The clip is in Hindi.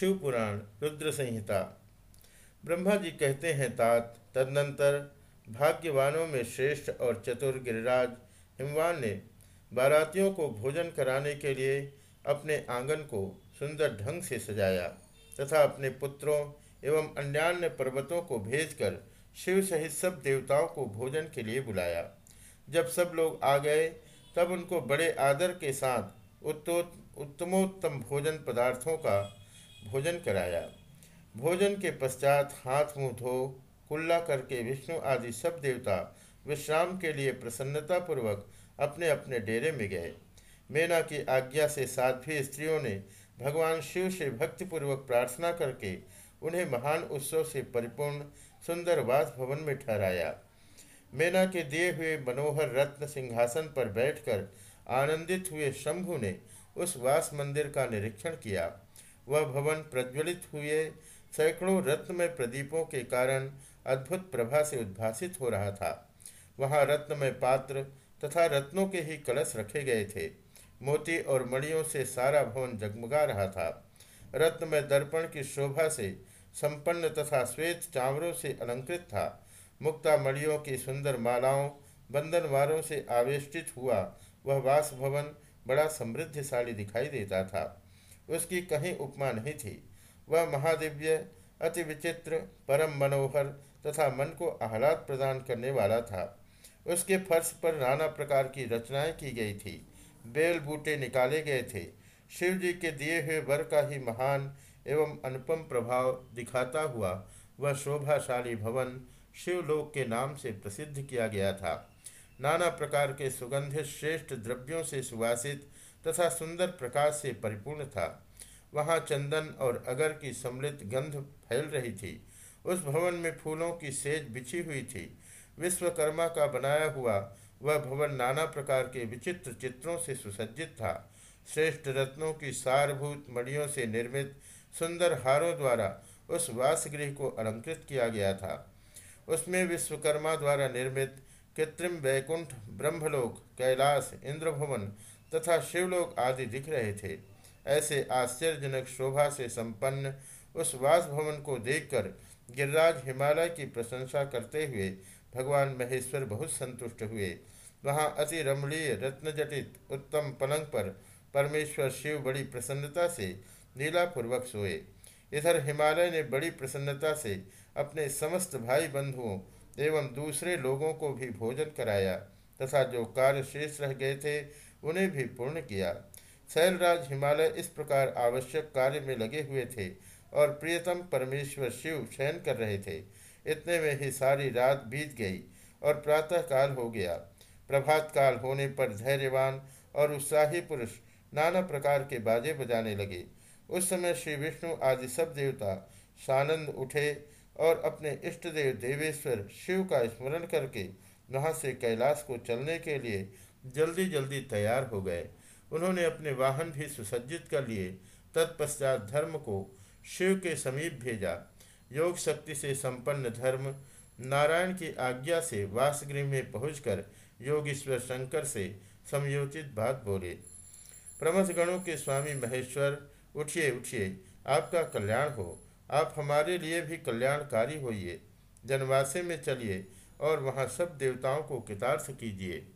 शिव पुराण रुद्र संहिता ब्रह्मा जी कहते हैं तात, तदनंतर भाग्यवानों में श्रेष्ठ और चतुर गिरिराज हिमवान ने बारातियों को भोजन कराने के लिए अपने आँगन को सुंदर ढंग से सजाया तथा अपने पुत्रों एवं अन्यान्य पर्वतों को भेजकर शिव सहित सब देवताओं को भोजन के लिए बुलाया। जब सब लोग आ गए, तब उनको बड़े आदर के साथ उत्तमोत्तम भोजन पदार्थों का भोजन कराया। भोजन के पश्चात हाथ मुँह धो, कुल्ला करके विष्णु आदि सब देवता विश्राम के लिए प्रसन्नतापूर्वक अपने अपने डेरे में गए। मेना की आज्ञा से साध्वी स्त्रियों ने भगवान शिव से भक्तिपूर्वक प्रार्थना करके उन्हें महान उत्सव से परिपूर्ण सुंदर वास भवन में ठहराया। मेना के दिए हुए मनोहर रत्न सिंहासन पर बैठकर आनंदित हुए शंभु ने उस वास मंदिर का निरीक्षण किया। वह भवन प्रज्वलित हुए। सैकड़ों रत्नमय प्रदीपों के कारण अद्भुत प्रभा से उद्भासित हो रहा था। वहाँ रत्नमय पात्र तथा रत्नों के ही कलश रखे गए थे। मोती और मणियों से सारा भवन जगमगा रहा था। रत्नमय दर्पण की शोभा से संपन्न तथा श्वेत चावरों से अलंकृत था। मुक्ता मणियों की सुंदर मालाओं बंधनवारों से आवेष्टित हुआ। वह वास भवन बड़ा समृद्धशाली दिखाई देता था। उसकी कहीं उपमा नहीं थी। वह महादिव्य, अति विचित्र, परम मनोहर तथा मन को आह्लाद प्रदान करने वाला था। उसके फर्श पर नाना प्रकार की रचनाएँ की गई थी। बेल बूटे निकाले गए थे। शिव जी के दिए हुए वर का ही महान एवं अनुपम प्रभाव दिखाता हुआ वह शोभाशाली भवन शिवलोक के नाम से प्रसिद्ध किया गया था। नाना प्रकार के सुगंधित श्रेष्ठ द्रव्यों से सुवासित तथा सुंदर प्रकाश से परिपूर्ण था। वहाँ चंदन और अगर की सम्मिलित गंध फैल रही थी। उस भवन में फूलों की सेज बिछी हुई थी। विश्वकर्मा का बनाया हुआ वह भवन नाना प्रकार के विचित्र चित्रों से सुसज्जित था। श्रेष्ठ रत्नों की सारभूत मणियों से निर्मित सुंदर हारों द्वारा उस वासगृह को अलंकृत किया गया था। उसमें विश्वकर्मा द्वारा निर्मित कृत्रिम वैकुंठ, ब्रह्मलोक, कैलाश, इंद्रभवन तथा शिवलोक आदि दिख रहे थे। ऐसे आश्चर्यजनक शोभा से संपन्न उस वास भवन को देखकर गिरिराज हिमालय की प्रशंसा करते हुए भगवान महेश्वर बहुत संतुष्ट हुए। वहाँ अति रमणीय, रत्नजटित, उत्तम पलंग पर परमेश्वर शिव बड़ी प्रसन्नता से लीलापूर्वक सोए। इधर हिमालय ने बड़ी प्रसन्नता से अपने समस्त भाई बंधुओं एवं दूसरे लोगों को भी भोजन कराया तथा जो कार्य शेष रह गए थे उन्हें भी पूर्ण किया। शैलराज हिमालय इस प्रकार आवश्यक कार्य में लगे हुए थे और प्रियतम परमेश्वर शिव शयन कर रहे थे। इतने में ही सारी रात बीत गई और प्रातः काल हो गया। प्रभात काल होने पर धैर्यवान और उत्साही पुरुष नाना प्रकार के बाजे बजाने लगे। उस समय श्री विष्णु आदि सब देवता सानंद उठे और अपने इष्ट देव देवेश्वर शिव का स्मरण करके वहाँ से कैलाश को चलने के लिए जल्दी जल्दी तैयार हो गए। उन्होंने अपने वाहन भी सुसज्जित कर लिए। तत्पश्चात धर्म को शिव के समीप भेजा। योग शक्ति से संपन्न धर्म नारायण की आज्ञा से वासगृह में पहुंचकर योगेश्वर शंकर से समयोचित बात बोले। प्रमथ गणों के स्वामी महेश्वर, उठिए उठिए, आपका कल्याण हो। आप हमारे लिए भी कल्याणकारी होइए। जनवासे में चलिए और वहाँ सब देवताओं को कृतार्थ कीजिए।